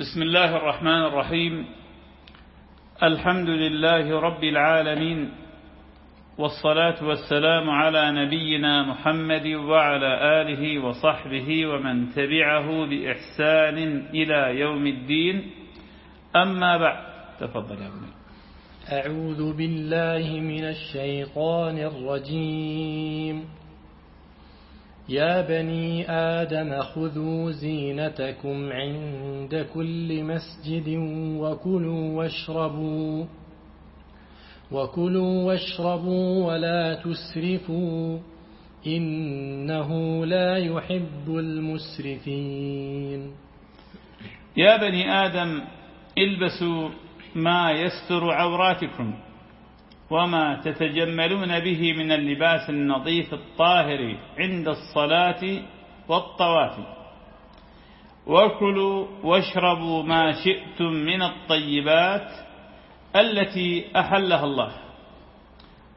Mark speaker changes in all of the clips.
Speaker 1: بسم الله الرحمن الرحيم. الحمد لله رب العالمين والصلاة والسلام على نبينا محمد وعلى آله وصحبه ومن تبعه بإحسان إلى يوم الدين. أما بعد تفضل يا ابني.
Speaker 2: أعوذ بالله من الشيطان الرجيم. يا بني آدم خذوا زينتكم عند كل مسجد وكلوا واشربوا وكلوا واشربوا ولا تسرفوا إنه لا يحب المسرفين.
Speaker 1: يا بني آدم البسوا ما يستر عوراتكم. وما تتجملون به من اللباس النظيف الطاهر عند الصلاة والطواف. وكلوا واشربوا ما شئتم من الطيبات التي أحلها الله.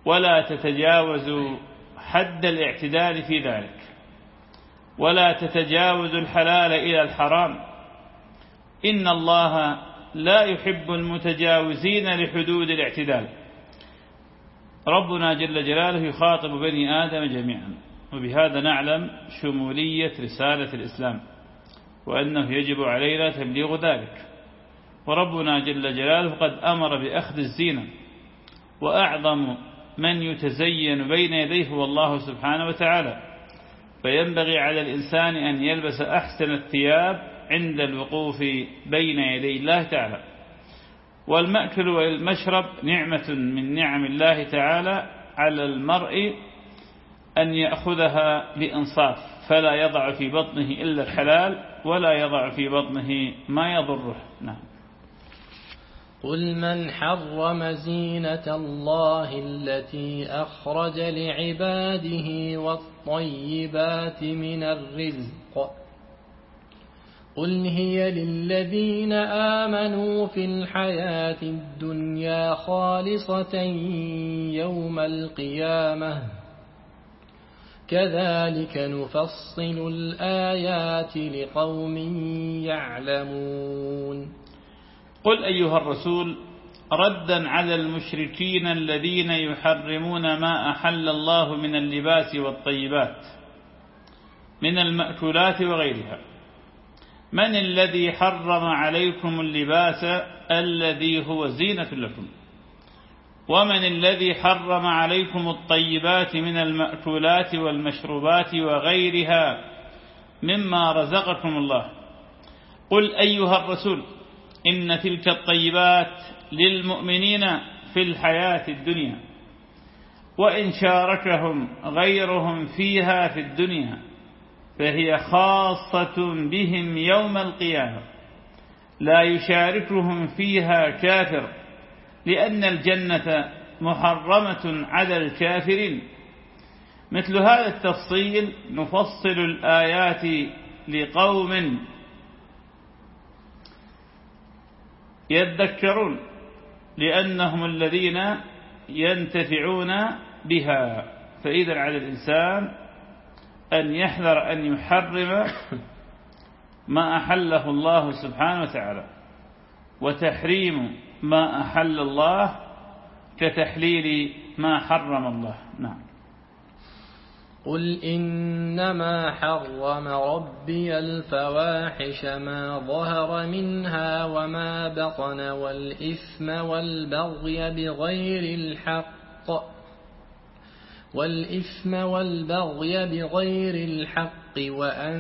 Speaker 1: ولا تتجاوزوا حد الاعتدال في ذلك. ولا تتجاوزوا الحلال إلى الحرام. إن الله لا يحب المتجاوزين لحدود الاعتدال. ربنا جل جلاله يخاطب بني آدم جميعا. وبهذا نعلم شمولية رسالة الإسلام وأنه يجب علينا تبليغ ذلك. وربنا جل جلاله قد أمر بأخذ الزينة وأعظم من يتزين بين يديه هو الله سبحانه وتعالى. فينبغي على الإنسان أن يلبس أحسن الثياب عند الوقوف بين يدي الله تعالى. والمأكل والمشرب نعمة من نعم الله تعالى على المرء أن يأخذها بإنصاف فلا يضع في بطنه إلا الحلال ولا يضع في بطنه ما يضره. نعم.
Speaker 2: قل من حرم زينة الله التي أخرج لعباده والطيبات من الرزق؟ قل هي للذين آمنوا في الحياة الدنيا خالصة يوم القيامة. كذلك نفصل الآيات لقوم يعلمون.
Speaker 1: قل أيها الرسول ردا على المشركين الذين يحرمون ما أحل الله من اللباس والطيبات من المأكولات وغيرها. من الذي حرم عليكم اللباس الذي هو زينة لكم؟ ومن الذي حرم عليكم الطيبات من المأكولات والمشروبات وغيرها مما رزقكم الله؟ قل أيها الرسول إن تلك الطيبات للمؤمنين في الحياة الدنيا وإن شاركهم غيرهم فيها في الدنيا. فهي خاصة بهم يوم القيامة. لا يشاركهم فيها كافر لأن الجنة محرمة على الكافرين. مثل هذا التفصيل نفصل الآيات لقوم يذكرون لأنهم الذين ينتفعون بها. فإذا على الإنسان أن يحذر أن يحرم ما أحله الله سبحانه وتعالى. وتحريم ما أحل الله كتحليل ما حرم الله. نعم.
Speaker 2: قل إنما حرم ربي الفواحش ما ظهر منها وما بطن والإثم والبغي بغير الحق. والإثم والبغي بغير الحق وأن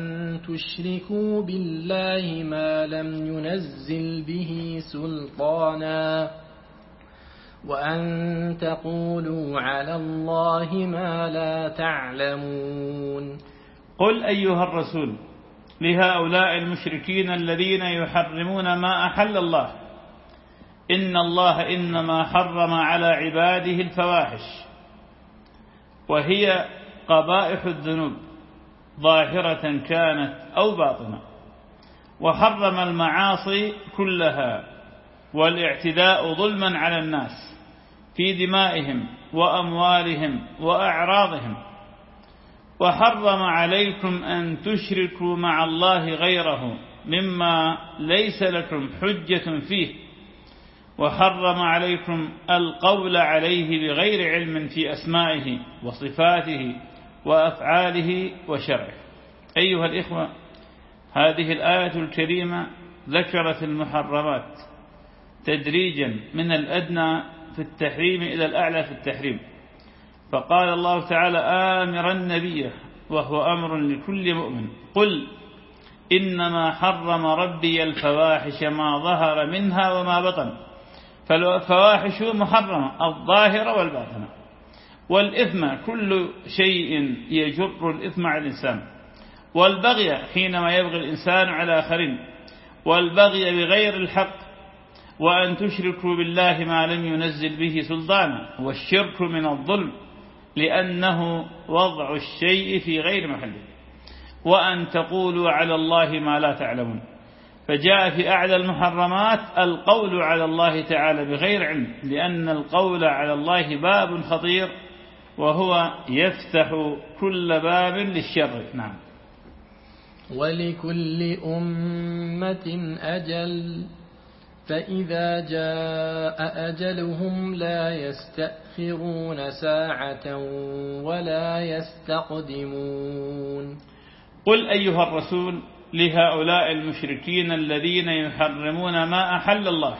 Speaker 2: تشركوا بالله ما لم ينزل به سلطانا وأن تقولوا على الله ما لا تعلمون.
Speaker 1: قل أيها الرسول لهؤلاء المشركين الذين يحرمون ما أحل الله إن الله إنما حرم على عباده الفواحش. وهي قبائح الذنوب ظاهرة كانت أو باطنة. وحرم المعاصي كلها والاعتداء ظلما على الناس في دمائهم وأموالهم وأعراضهم. وحرم عليكم أن تشركوا مع الله غيره مما ليس لكم حجة فيه. وحرم عليكم القول عليه بغير علم في أسمائه وصفاته وأفعاله وشرعه. أيها الإخوة هذه الآية الكريمة ذكرت المحرمات تدريجا من الأدنى في التحريم إلى الأعلى في التحريم. فقال الله تعالى آمرا نبيه وهو أمر لكل مؤمن. قل إنما حرم ربي الفواحش ما ظهر منها وما بطن. فالفواحش محرمة الظاهرة والباطنة والإثم كل شيء يجر الإثم على الإنسان. والبغي حينما يبغي الإنسان على آخرين. والبغي بغير الحق وأن تشركوا بالله ما لم ينزل به سلطانا والشرك من الظلم لأنه وضع الشيء في غير محله. وأن تقولوا على الله ما لا تعلمون. فجاء في أعلى المحرمات القول على الله تعالى بغير علم لأن القول على الله باب خطير وهو يفتح كل باب للشر. نعم.
Speaker 2: ولكل أمة أجل فإذا جاء أجلهم لا يستأخرون ساعة ولا يستقدمون.
Speaker 1: قل أيها الرسول لهؤلاء المشركين الذين يحرمون ما أحل الله.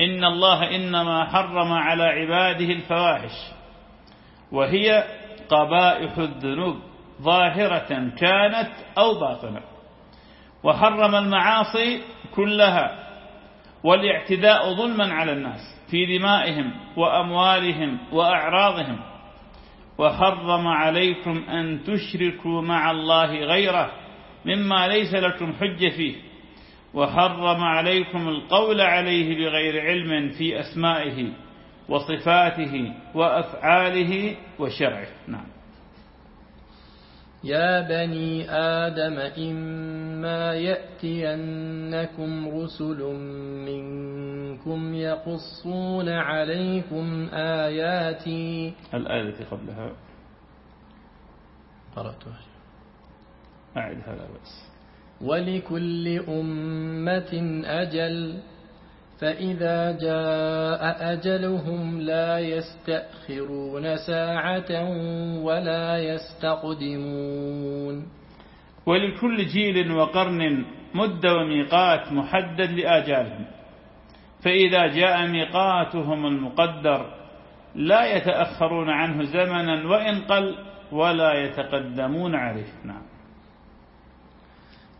Speaker 1: إن الله إنما حرم على عباده الفواحش. وهي قبائح الذنوب ظاهرة كانت أو باطنة. وحرم المعاصي كلها والاعتداء ظلما على الناس في دمائهم وأموالهم وأعراضهم. وحرم عليكم أن تشركوا مع الله غيره. مما ليس لكم حجة فيه وحرم عليكم القول عليه بغير علم في أسمائه وصفاته وأفعاله وشرعه. نعم.
Speaker 2: يا بني آدم إما يأتينكم رسل منكم يقصون عليكم آياتي.
Speaker 1: الآية التي قبلها.
Speaker 2: قرأتها.
Speaker 1: أعدها لا بأس
Speaker 2: ولكل أمة أجل فإذا جاء أجلهم لا يستأخرون ساعة ولا يستقدمون.
Speaker 1: ولكل جيل وقرن مد وميقات محدد لآجالهم فإذا جاء ميقاتهم المقدر لا يتأخرون عنه زمنا وإن قل ولا يتقدمون عليه. نعم.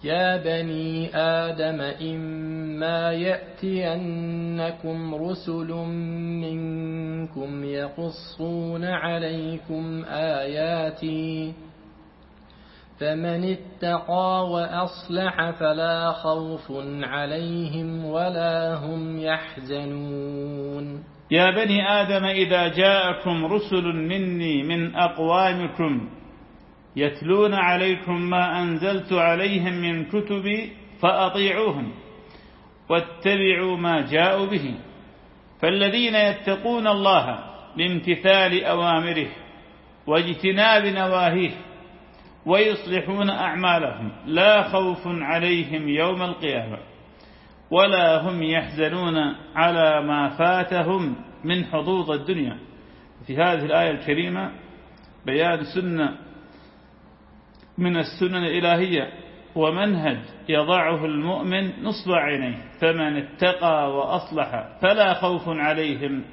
Speaker 2: يا بني آدم إما يأتينكم رسل منكم يقصون عليكم آياتي فمن اتقى وأصلح فلا خوف عليهم ولا هم يحزنون
Speaker 1: يا بني آدم إذا جاءكم رسل مني من أقوامكم يتلون عليكم ما أنزلت عليهم من كتبي فأطيعوهم واتبعوا ما جاءوا به. فالذين يتقون الله بامتثال أوامره واجتناب نواهيه ويصلحون أعمالهم لا خوف عليهم يوم القيامة ولا هم يحزنون على ما فاتهم من حظوظ الدنيا. في هذه الآية الكريمة بيان سنة من السنن الإلهية ومنهج يضعه المؤمن نصب عينيه فمن اتقى وأصلح فلا خوف عليهم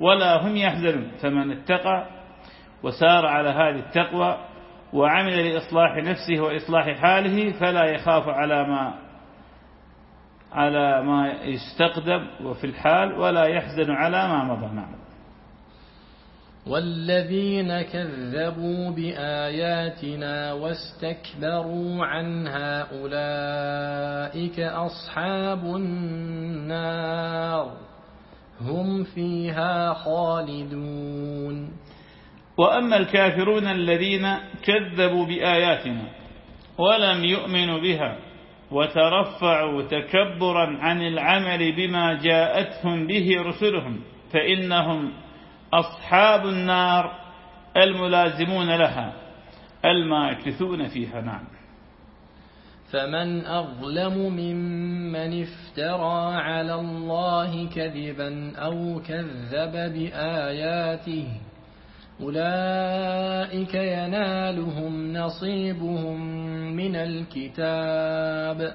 Speaker 1: ولا هم يحزنون. فمن اتقى وسار على هذه التقوى وعمل لإصلاح نفسه وإصلاح حاله فلا يخاف على ما على ما يستقدم وفي الحال ولا يحزن على ما مضى نعم
Speaker 2: والذين كذبوا بآياتنا واستكبروا عنها أولئك أصحاب النار هم فيها خالدون.
Speaker 1: وأما الكافرون الذين كذبوا بآياتنا ولم يؤمنوا بها وترفعوا تكبرا عن العمل بما جاءتهم به رسلهم فإنهم أصحاب النار الملازمون لها الماكثون فيها نعم.
Speaker 2: فمن أظلم ممن افترى على الله كذبا أو كذب بآياته أولئك ينالهم نصيبهم من الكتاب.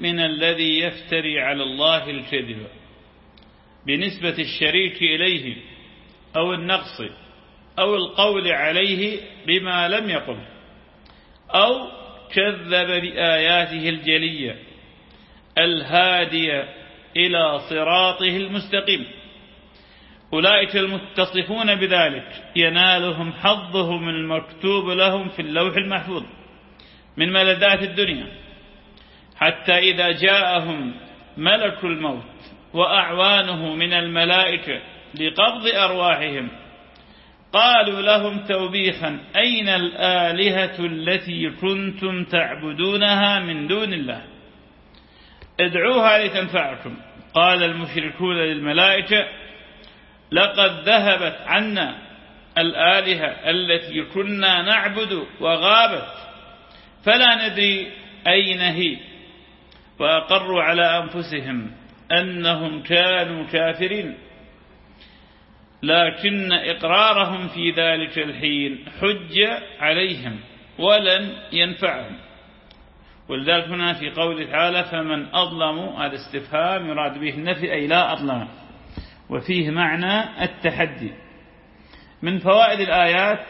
Speaker 1: من الذي يفتري على الله الكذب بنسبة الشريك إليه أو النقص أو القول عليه بما لم يقل أو كذب بآياته الجلية الهادية إلى صراطه المستقيم. أولئك المتصفون بذلك ينالهم حظهم المكتوب لهم في اللوح المحفوظ من ملذات الدنيا. حتى إذا جاءهم ملك الموت وأعوانه من الملائكة لقبض أرواحهم قالوا لهم توبيخا أين الآلهة التي كنتم تعبدونها من دون الله؟ ادعوها لتنفعكم قال المشركون للملائكة لقد ذهبت عنا الآلهة التي كنا نعبد وغابت فلا ندري أين هي. وأقروا على أنفسهم أنهم كانوا كافرين. لكن إقرارهم في ذلك الحين حج عليهم ولن ينفعهم. ولذلك هنا في قوله تعالى فمن أظلم هذا استفهام يراد به النفي أي لا أظلم. وفيه معنى التحدي. من فوائد الآيات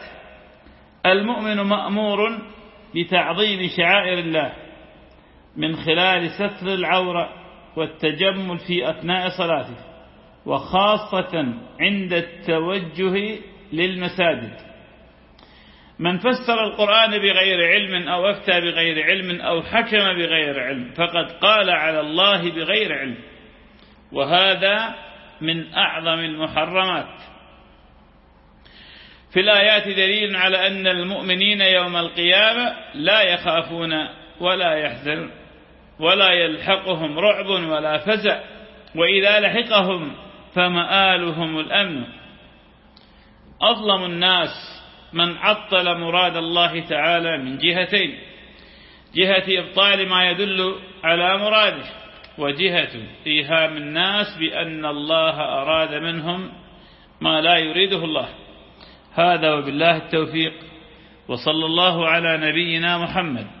Speaker 1: المؤمن مأمور بتعظيم شعائر الله. من خلال ستر العورة والتجمل في أثناء صلاته وخاصة عند التوجه للمساجد. من فسر القرآن بغير علم أو أفتى بغير علم أو حكم بغير علم فقد قال على الله بغير علم. وهذا من أعظم المحرمات. في الآيات دليل على أن المؤمنين يوم القيامة لا يخافون ولا يحزنون. ولا يلحقهم رعب ولا فزع وإذا لحقهم فمآلهم الأمن. أظلم الناس من عطل مراد الله تعالى من جهتين جهة إبطال ما يدل على مراده وجهة إيهام الناس بأن الله أراد منهم ما لا يريده الله. هذا وبالله التوفيق وصلى الله على نبينا محمد.